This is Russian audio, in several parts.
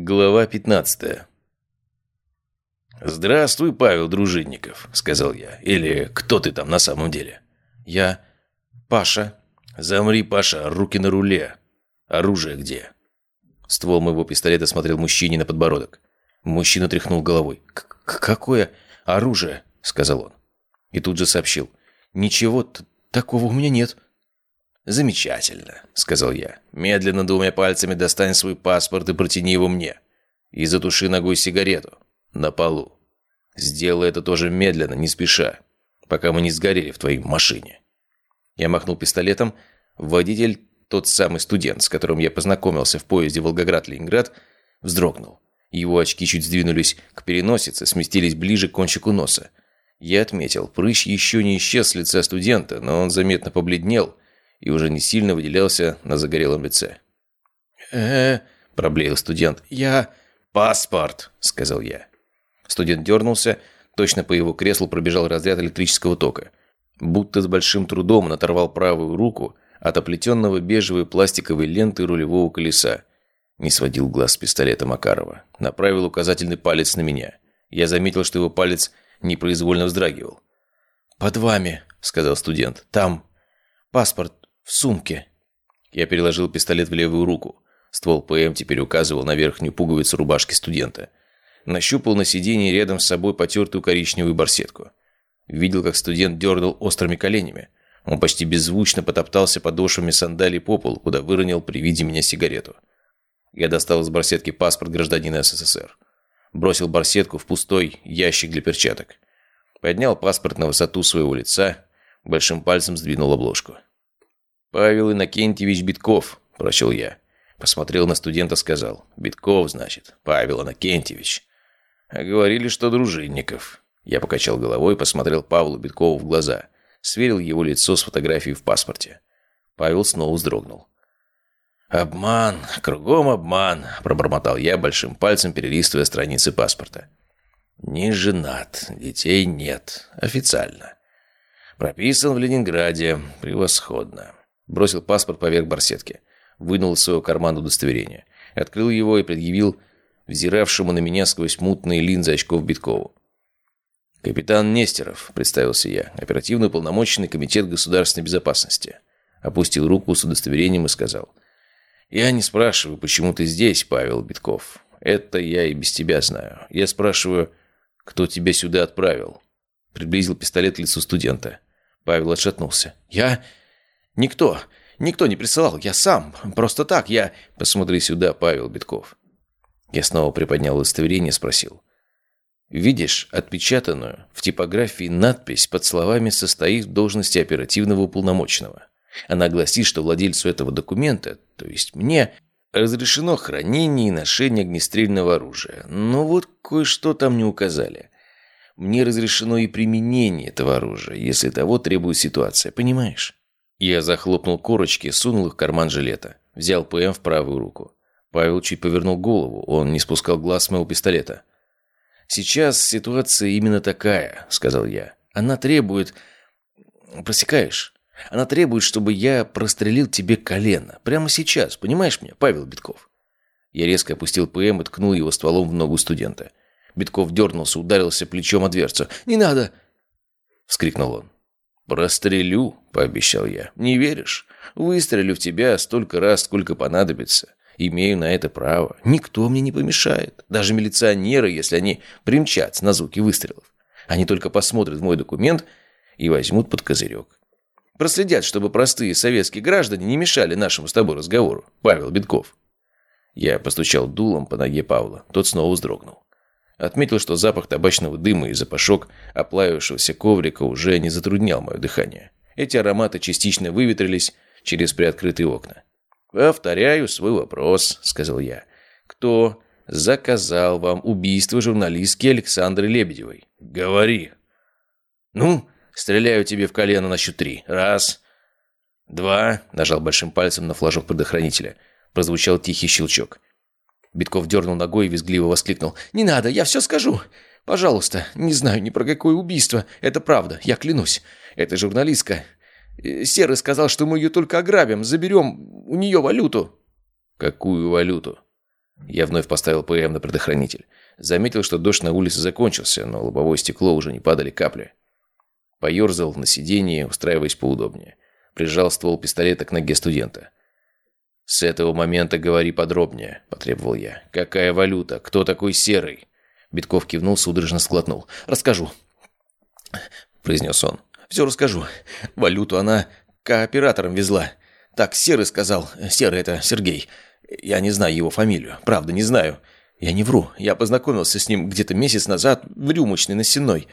Глава 15 «Здравствуй, Павел Дружинников», — сказал я. «Или кто ты там на самом деле?» «Я... Паша». «Замри, Паша, руки на руле. Оружие где?» Ствол моего пистолета смотрел мужчине на подбородок. Мужчина тряхнул головой. «Какое оружие?» — сказал он. И тут же сообщил. «Ничего такого у меня нет». «Замечательно», — сказал я. «Медленно двумя пальцами достань свой паспорт и протяни его мне. И затуши ногой сигарету. На полу. Сделай это тоже медленно, не спеша, пока мы не сгорели в твоей машине». Я махнул пистолетом. Водитель, тот самый студент, с которым я познакомился в поезде Волгоград-Ленинград, вздрогнул. Его очки чуть сдвинулись к переносице, сместились ближе к кончику носа. Я отметил, прыщ еще не исчез с лица студента, но он заметно побледнел – и уже не сильно выделялся на загорелом лице. э проблеял студент. «Я...» «Паспорт!» — сказал я. Студент дернулся, точно по его креслу пробежал разряд электрического тока. Будто с большим трудом он оторвал правую руку от оплетенного бежевой пластиковой ленты рулевого колеса. Не сводил глаз с пистолета Макарова. Направил указательный палец на меня. Я заметил, что его палец непроизвольно вздрагивал. «Под вами», — сказал студент. «Там паспорт в сумке». Я переложил пистолет в левую руку. Ствол ПМ теперь указывал на верхнюю пуговицу рубашки студента. Нащупал на сиденье рядом с собой потертую коричневую барсетку. Видел, как студент дернул острыми коленями. Он почти беззвучно потоптался подошвами сандалий по полу, куда выронил при виде меня сигарету. Я достал из барсетки паспорт гражданина СССР. Бросил барсетку в пустой ящик для перчаток. Поднял паспорт на высоту своего лица, большим пальцем сдвинул обложку. «Павел Иннокентьевич Битков», – прочел я. Посмотрел на студента, сказал. «Битков, значит. Павел Иннокентьевич». А говорили, что дружинников. Я покачал головой посмотрел Павлу Биткову в глаза. Сверил его лицо с фотографией в паспорте. Павел снова вздрогнул. «Обман, кругом обман», – пробормотал я, большим пальцем перелистывая страницы паспорта. «Не женат, детей нет. Официально. Прописан в Ленинграде. Превосходно. Бросил паспорт поверх барсетки. Вынул из своего кармана удостоверение. Открыл его и предъявил взиравшему на меня сквозь мутные линзы очков Биткову. «Капитан Нестеров», — представился я, оперативно уполномоченный комитет государственной безопасности. Опустил руку с удостоверением и сказал. «Я не спрашиваю, почему ты здесь, Павел Битков. Это я и без тебя знаю. Я спрашиваю, кто тебя сюда отправил?» Приблизил пистолет к лицу студента. Павел отшатнулся. «Я... Никто, никто не присылал, я сам, просто так, я... Посмотри сюда, Павел Битков. Я снова приподнял удостоверение и спросил. Видишь отпечатанную в типографии надпись под словами «состоит в должности оперативного уполномоченного». Она гласит, что владельцу этого документа, то есть мне, разрешено хранение и ношение огнестрельного оружия. Но вот кое-что там не указали. Мне разрешено и применение этого оружия, если того требует ситуация, понимаешь? Я захлопнул корочки, сунул их в карман жилета. Взял ПМ в правую руку. Павел чуть повернул голову, он не спускал глаз с моего пистолета. «Сейчас ситуация именно такая», — сказал я. «Она требует... Просекаешь? Она требует, чтобы я прострелил тебе колено. Прямо сейчас, понимаешь меня, Павел Битков?» Я резко опустил ПМ и ткнул его стволом в ногу студента. Битков дернулся, ударился плечом о дверцу. «Не надо!» — вскрикнул он. «Прострелю», — пообещал я. «Не веришь? Выстрелю в тебя столько раз, сколько понадобится. Имею на это право. Никто мне не помешает. Даже милиционеры, если они примчатся на звуки выстрелов. Они только посмотрят мой документ и возьмут под козырек. Проследят, чтобы простые советские граждане не мешали нашему с тобой разговору. Павел Битков». Я постучал дулом по ноге Павла. Тот снова вздрогнул. Отметил, что запах табачного дыма и запашок оплавившегося коврика уже не затруднял мое дыхание. Эти ароматы частично выветрились через приоткрытые окна. «Повторяю свой вопрос», — сказал я. «Кто заказал вам убийство журналистки Александры Лебедевой?» «Говори». «Ну, стреляю тебе в колено на счет три. Раз, два...» — нажал большим пальцем на флажок предохранителя. Прозвучал тихий щелчок. Битков дернул ногой и визгливо воскликнул. «Не надо, я все скажу. Пожалуйста, не знаю ни про какое убийство. Это правда, я клянусь. Это журналистка. Э, Серый сказал, что мы ее только ограбим, заберем у нее валюту». «Какую валюту?» Я вновь поставил ПМ на предохранитель. Заметил, что дождь на улице закончился, но лобовое стекло уже не падали капли. Поерзал на сиденье, устраиваясь поудобнее. Прижал ствол пистолета к ноге студента. «С этого момента говори подробнее», – потребовал я. «Какая валюта? Кто такой Серый?» Битков кивнул, судорожно сглотнул. «Расскажу», – произнес он. «Все расскажу. Валюту она кооператором везла. Так Серый сказал. Серый – это Сергей. Я не знаю его фамилию. Правда, не знаю. Я не вру. Я познакомился с ним где-то месяц назад в рюмочной на Сенной.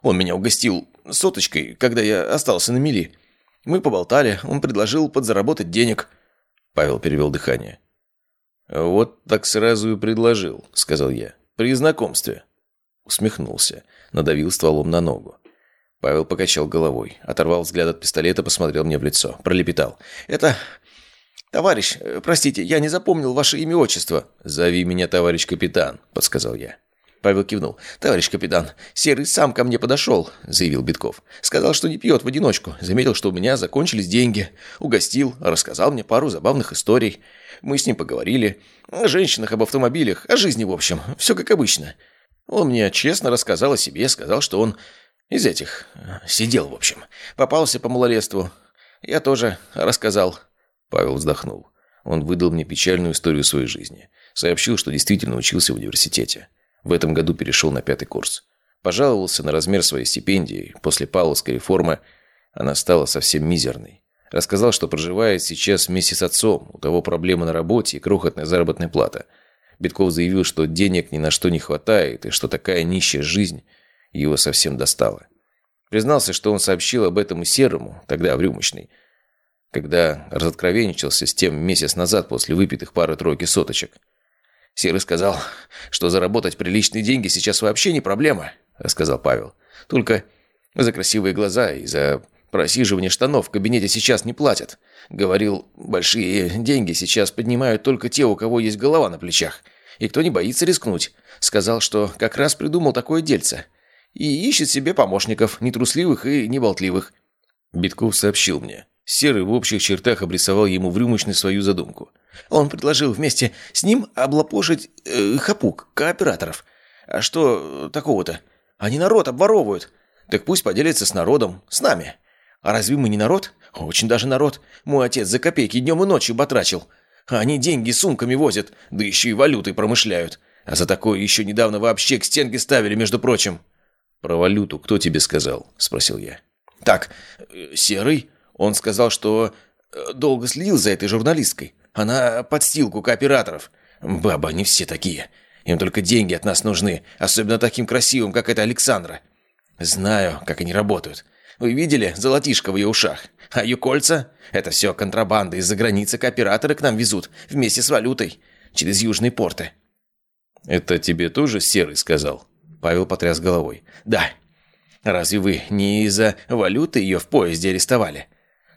Он меня угостил соточкой, когда я остался на мели. Мы поболтали, он предложил подзаработать денег. Павел перевел дыхание. «Вот так сразу и предложил», — сказал я. «При знакомстве». Усмехнулся, надавил стволом на ногу. Павел покачал головой, оторвал взгляд от пистолета, посмотрел мне в лицо, пролепетал. «Это «Товарищ, э, простите, я не запомнил ваше имя и отчество». «Зови меня товарищ капитан», — подсказал я. Павел кивнул. «Товарищ капитан, Серый сам ко мне подошел», — заявил Битков. «Сказал, что не пьет в одиночку. Заметил, что у меня закончились деньги. Угостил, рассказал мне пару забавных историй. Мы с ним поговорили. О женщинах, об автомобилях, о жизни в общем. Все как обычно. Он мне честно рассказал о себе, сказал, что он из этих... Сидел, в общем. Попался по малолетству. Я тоже рассказал. Павел вздохнул. Он выдал мне печальную историю своей жизни. Сообщил, что действительно учился в университете. В этом году перешел на пятый курс. Пожаловался на размер своей стипендии. После Павловской реформы она стала совсем мизерной. Рассказал, что проживает сейчас вместе с отцом. У того проблемы на работе и крохотная заработная плата. Битков заявил, что денег ни на что не хватает, и что такая нищая жизнь его совсем достала. Признался, что он сообщил об этом и Серому, тогда в рюмочной – когда разоткровенничался с тем месяц назад после выпитых пары-тройки соточек. «Серый сказал, что заработать приличные деньги сейчас вообще не проблема», — рассказал Павел. «Только за красивые глаза и за просиживание штанов в кабинете сейчас не платят. Говорил, большие деньги сейчас поднимают только те, у кого есть голова на плечах. И кто не боится рискнуть. Сказал, что как раз придумал такое дельце. И ищет себе помощников, нетрусливых и неболтливых». Битков сообщил мне, Серый в общих чертах обрисовал ему в рюмочной свою задумку. Он предложил вместе с ним облапошить э, хапук, кооператоров. А что такого-то? Они народ обворовывают. Так пусть поделятся с народом, с нами. А разве мы не народ? Очень даже народ. Мой отец за копейки днем и ночью батрачил. А они деньги сумками возят, да еще и валютой промышляют. А за такое еще недавно вообще к стенке ставили, между прочим. «Про валюту кто тебе сказал?» – спросил я. «Так, э, Серый, он сказал, что э, долго следил за этой журналисткой. Она подстилку кооператоров. Баба, они все такие. Им только деньги от нас нужны, особенно таким красивым, как эта Александра. Знаю, как они работают. Вы видели золотишко в ее ушах? А ее кольца? Это все контрабанда. Из-за границы кооператоры к нам везут, вместе с валютой, через южные порты. «Это тебе тоже Серый сказал?» Павел потряс головой. «Да. Разве вы не из-за валюты ее в поезде арестовали?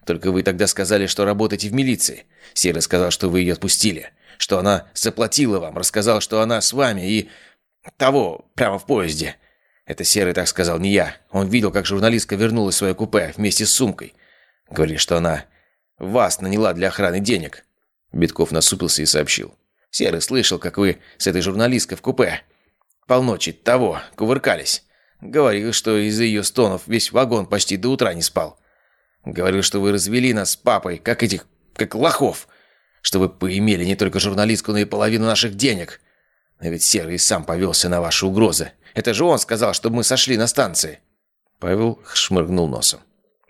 Только вы тогда сказали, что работаете в милиции. Серый сказал, что вы ее отпустили. Что она заплатила вам. Рассказал, что она с вами и... Того, прямо в поезде. Это Серый так сказал, не я. Он видел, как журналистка вернулась в свое купе вместе с сумкой. Говорит, что она вас наняла для охраны денег. Битков насупился и сообщил. Серый слышал, как вы с этой журналисткой в купе полночи того кувыркались. Говорил, что из-за ее стонов весь вагон почти до утра не спал. Говорил, что вы развели нас с папой, как этих... как лохов. Что вы поимели не только журналистку, но и половину наших денег. Но ведь Серый сам повелся на ваши угрозы. Это же он сказал, чтобы мы сошли на станции». Павел шмыргнул носом.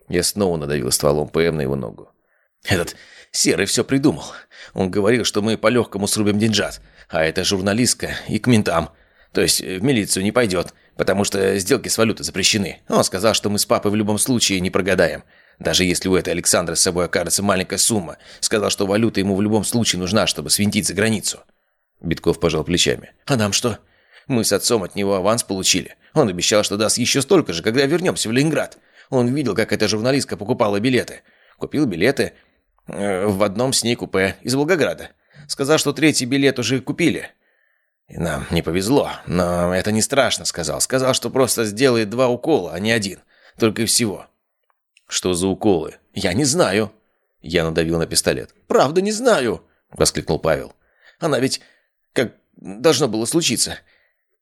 Я снова надавил стволом ПМ на его ногу. «Этот Серый все придумал. Он говорил, что мы по-легкому срубим деньжат, а эта журналистка и к ментам. То есть в милицию не пойдет, потому что сделки с валютой запрещены. Он сказал, что мы с папой в любом случае не прогадаем. Даже если у этой Александры с собой окажется маленькая сумма, сказал, что валюта ему в любом случае нужна, чтобы свинтить за границу. Битков пожал плечами. А нам что? Мы с отцом от него аванс получили. Он обещал, что даст еще столько же, когда вернемся в Ленинград. Он видел, как эта журналистка покупала билеты. Купил билеты э, в одном с ней купе из Волгограда. Сказал, что третий билет уже купили. И нам не повезло, но это не страшно, сказал. Сказал, что просто сделает два укола, а не один. Только и всего. «Что за уколы?» «Я не знаю». Я надавил на пистолет. «Правда не знаю», — воскликнул Павел. «Она ведь, как должно было случиться.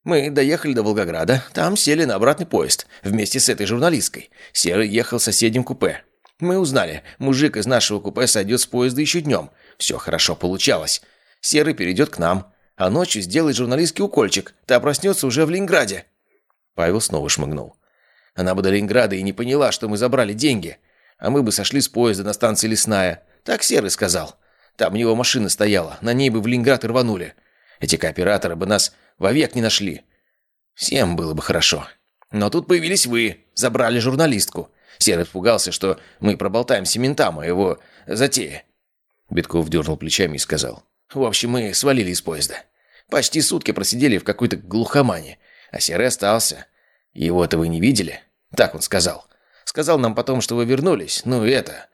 Мы доехали до Волгограда, там сели на обратный поезд, вместе с этой журналисткой. Серый ехал в соседнем купе. Мы узнали, мужик из нашего купе сойдет с поезда еще днем. Все хорошо получалось. Серый перейдет к нам, а ночью сделает журналистский укольчик. Та проснется уже в Ленинграде». Павел снова шмыгнул. Она бы до Ленинграда и не поняла, что мы забрали деньги. А мы бы сошли с поезда на станции Лесная. Так Серый сказал. Там у него машина стояла, на ней бы в Ленинград рванули. Эти кооператоры бы нас вовек не нашли. Всем было бы хорошо. Но тут появились вы, забрали журналистку. Серый испугался, что мы проболтаемся ментам о его затее. Битков дернул плечами и сказал. В общем, мы свалили из поезда. Почти сутки просидели в какой-то глухомане. А Серый остался. Его-то вы не видели? Так он сказал. Сказал нам потом, что вы вернулись. Ну, это...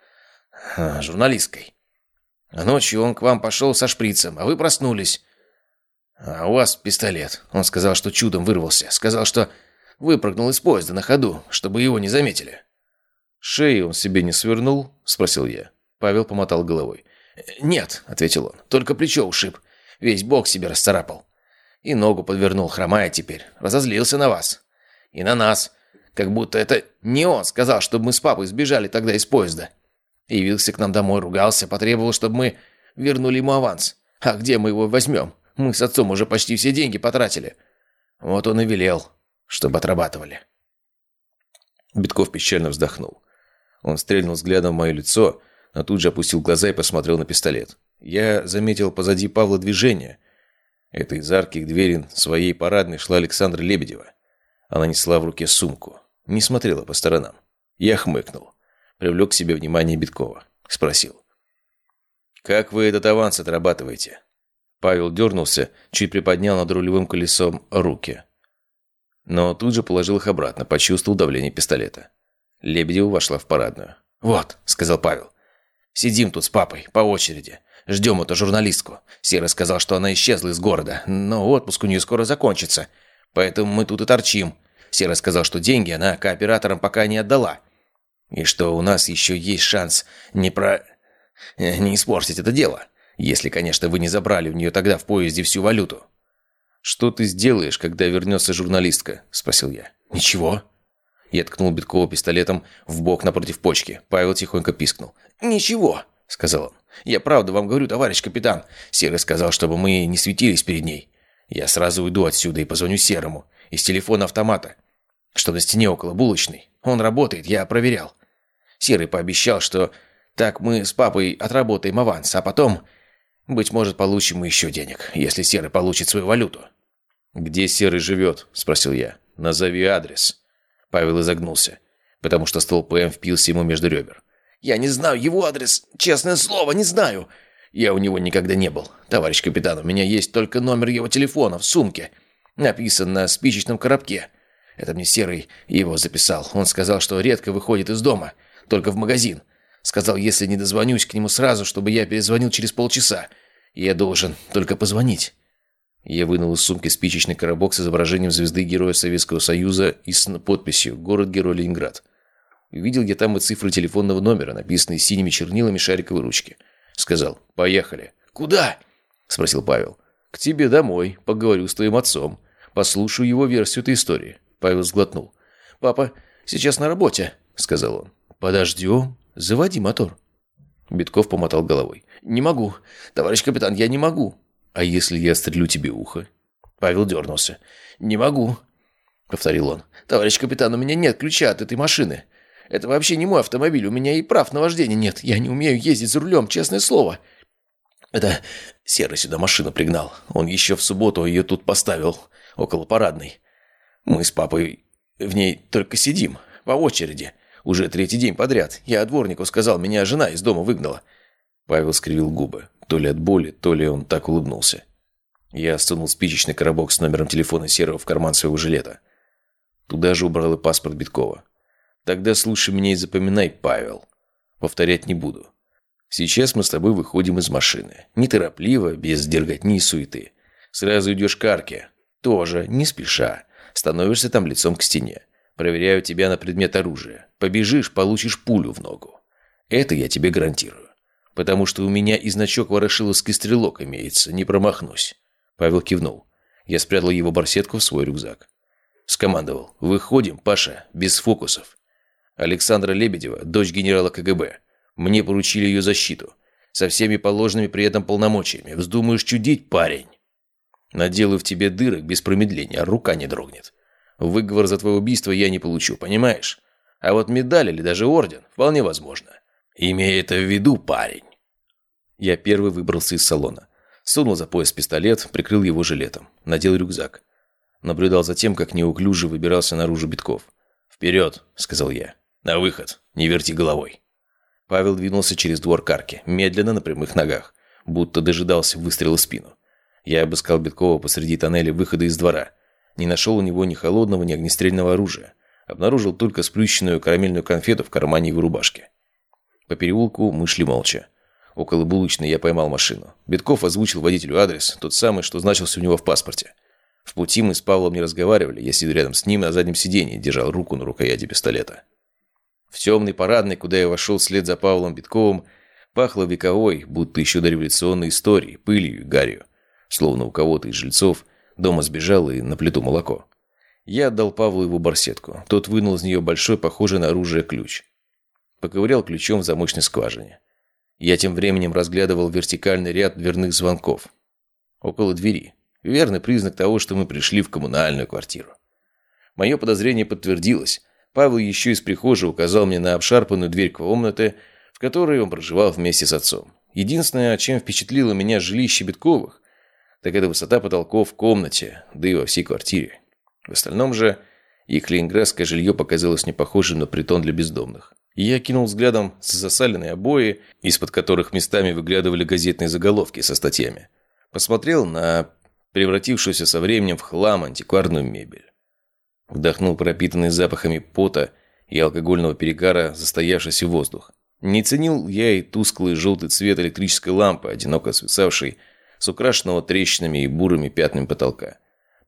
А, журналисткой. А ночью он к вам пошел со шприцем, а вы проснулись. А у вас пистолет. Он сказал, что чудом вырвался. Сказал, что выпрыгнул из поезда на ходу, чтобы его не заметили. «Шею он себе не свернул?» – спросил я. Павел помотал головой. «Нет», – ответил он, – «только плечо ушиб. Весь бок себе расцарапал. И ногу подвернул, хромая теперь. Разозлился на вас. И на нас. Как будто это не он сказал, чтобы мы с папой сбежали тогда из поезда. Явился к нам домой, ругался, потребовал, чтобы мы вернули ему аванс. А где мы его возьмем? Мы с отцом уже почти все деньги потратили. Вот он и велел, чтобы отрабатывали. Битков печально вздохнул. Он стрельнул взглядом в мое лицо, но тут же опустил глаза и посмотрел на пистолет. Я заметил позади Павла движение. Это из арки к двери своей парадной шла Александра Лебедева. Она несла в руке сумку. Не смотрела по сторонам. Я хмыкнул. Привлек к себе внимание Биткова. Спросил. «Как вы этот аванс отрабатываете?» Павел дернулся, чуть приподнял над рулевым колесом руки. Но тут же положил их обратно, почувствовал давление пистолета. Лебедева вошла в парадную. «Вот», — сказал Павел. «Сидим тут с папой, по очереди. Ждем эту журналистку. Серый сказал, что она исчезла из города, но отпуск у нее скоро закончится. Поэтому мы тут и торчим. Серый сказал, что деньги она кооператорам пока не отдала. И что у нас еще есть шанс не про... не испортить это дело. Если, конечно, вы не забрали у нее тогда в поезде всю валюту. «Что ты сделаешь, когда вернется журналистка?» – спросил я. «Ничего». Я ткнул Биткова пистолетом в бок напротив почки. Павел тихонько пискнул. «Ничего», – сказал он. «Я правда вам говорю, товарищ капитан. Серый сказал, чтобы мы не светились перед ней. Я сразу уйду отсюда и позвоню Серому. Из телефона автомата. Что на стене около булочной. Он работает, я проверял. Серый пообещал, что так мы с папой отработаем аванс, а потом, быть может, получим еще денег, если Серый получит свою валюту». «Где Серый живет?» – спросил я. «Назови адрес». Павел изогнулся, потому что стол ПМ впился ему между ребер. «Я не знаю его адрес, честное слово, не знаю. Я у него никогда не был. Товарищ капитан, у меня есть только номер его телефона в сумке. Написан на спичечном коробке. Это мне Серый его записал. Он сказал, что редко выходит из дома, только в магазин. Сказал, если не дозвонюсь к нему сразу, чтобы я перезвонил через полчаса. Я должен только позвонить. Я вынул из сумки спичечный коробок с изображением звезды Героя Советского Союза и с подписью «Город-герой Ленинград». Увидел я там и цифры телефонного номера, написанные синими чернилами шариковой ручки. Сказал «Поехали». «Куда?» – спросил Павел. «К тебе домой. Поговорю с твоим отцом. Послушаю его версию этой истории». Павел сглотнул. «Папа сейчас на работе», – сказал он. «Подождем. Заводи мотор». Битков помотал головой. «Не могу. Товарищ капитан, я не могу». «А если я стрелю тебе ухо?» Павел дернулся. «Не могу», — повторил он. «Товарищ капитан, у меня нет ключа от этой машины. Это вообще не мой автомобиль, у меня и прав на вождение нет. Я не умею ездить за рулем, честное слово». Это Серый сюда машину пригнал. Он еще в субботу ее тут поставил, около парадной. Мы с папой в ней только сидим, по очереди. Уже третий день подряд. Я дворнику сказал, меня жена из дома выгнала. Павел скривил губы. То ли от боли, то ли он так улыбнулся. Я сунул спичечный коробок с номером телефона Серого в карман своего жилета. Туда же убрал и паспорт Биткова. Тогда слушай меня и запоминай, Павел. Повторять не буду. Сейчас мы с тобой выходим из машины. Неторопливо, без дерготни и суеты. Сразу идешь к арке. Тоже, не спеша. Становишься там лицом к стене. Проверяю тебя на предмет оружия. Побежишь, получишь пулю в ногу. Это я тебе гарантирую. Потому что у меня и значок ворошиловский стрелок имеется, не промахнусь. Павел кивнул. Я спрятал его барсетку в свой рюкзак. Скомандовал. «Выходим, Паша, без фокусов». Александра Лебедева, дочь генерала КГБ. Мне поручили ее защиту. Со всеми положенными при этом полномочиями. Вздумаешь чудить, парень? Наделаю в тебе дырок без промедления, а рука не дрогнет. Выговор за твое убийство я не получу, понимаешь? А вот медаль или даже орден вполне возможно. Имея это в виду, парень. Я первый выбрался из салона. Сунул за пояс пистолет, прикрыл его жилетом. Надел рюкзак. Наблюдал за тем, как неуклюже выбирался наружу Битков. «Вперед!» – сказал я. «На выход! Не верти головой!» Павел двинулся через двор карки, медленно на прямых ногах, будто дожидался выстрела в спину. Я обыскал Биткова посреди тоннеля выхода из двора. Не нашел у него ни холодного, ни огнестрельного оружия. Обнаружил только сплющенную карамельную конфету в кармане его рубашки. По переулку мы шли молча. Около булочной я поймал машину. Битков озвучил водителю адрес, тот самый, что значился у него в паспорте. В пути мы с Павлом не разговаривали, я сидел рядом с ним на заднем сиденье, держал руку на рукояти пистолета. В темной парадной, куда я вошел вслед за Павлом Битковым, пахло вековой, будто еще до революционной истории, пылью и гарью. Словно у кого-то из жильцов дома сбежал и на плиту молоко. Я отдал Павлу его барсетку. Тот вынул из нее большой, похожий на оружие ключ. Поковырял ключом в замочной скважине. Я тем временем разглядывал вертикальный ряд дверных звонков. Около двери. Верный признак того, что мы пришли в коммунальную квартиру. Мое подозрение подтвердилось. Павел еще из прихожей указал мне на обшарпанную дверь комнаты, в которой он проживал вместе с отцом. Единственное, чем впечатлило меня жилище Битковых, так это высота потолков в комнате, да и во всей квартире. В остальном же их ленинградское жилье показалось не похожим на притон для бездомных. И я кинул взглядом с засаленной обои, из-под которых местами выглядывали газетные заголовки со статьями. Посмотрел на превратившуюся со временем в хлам антикварную мебель. Вдохнул пропитанный запахами пота и алкогольного перегара застоявшийся воздух. Не ценил я и тусклый желтый цвет электрической лампы, одиноко свисавшей с украшенного трещинами и бурыми пятнами потолка.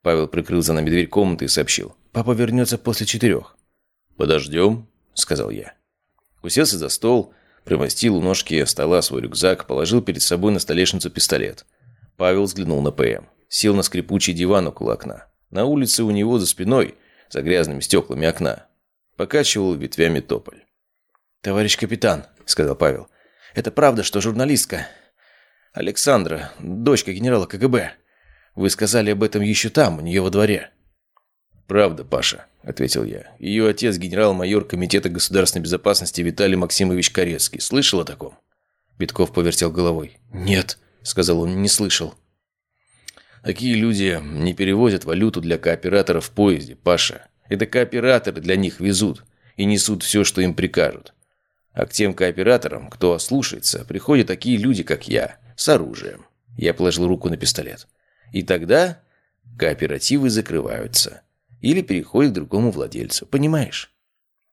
Павел прикрыл за нами дверь комнаты и сообщил. «Папа вернется после четырех». «Подождем», — сказал я. Уселся за стол, примостил у ножки стола свой рюкзак, положил перед собой на столешницу пистолет. Павел взглянул на ПМ. Сел на скрипучий диван около окна. На улице у него за спиной, за грязными стеклами окна, покачивал ветвями тополь. «Товарищ капитан», — сказал Павел, — «это правда, что журналистка Александра, дочка генерала КГБ. Вы сказали об этом еще там, у нее во дворе». «Правда, Паша», — ответил я. «Ее отец генерал-майор Комитета государственной безопасности Виталий Максимович Корецкий. Слышал о таком?» Битков повертел головой. «Нет», — сказал он, — «не слышал». Такие люди не перевозят валюту для кооператоров в поезде, Паша. Это кооператоры для них везут и несут все, что им прикажут. А к тем кооператорам, кто ослушается, приходят такие люди, как я, с оружием. Я положил руку на пистолет. И тогда кооперативы закрываются. Или переходят к другому владельцу. Понимаешь?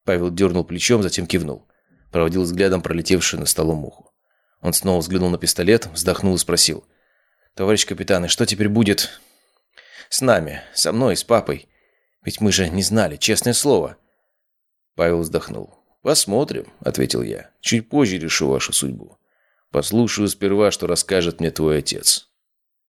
Павел дернул плечом, затем кивнул. Проводил взглядом пролетевшую на столом муху. Он снова взглянул на пистолет, вздохнул и спросил. «Товарищ капитан, и что теперь будет с нами, со мной, с папой? Ведь мы же не знали, честное слово». Павел вздохнул. «Посмотрим», — ответил я. «Чуть позже решу вашу судьбу. Послушаю сперва, что расскажет мне твой отец».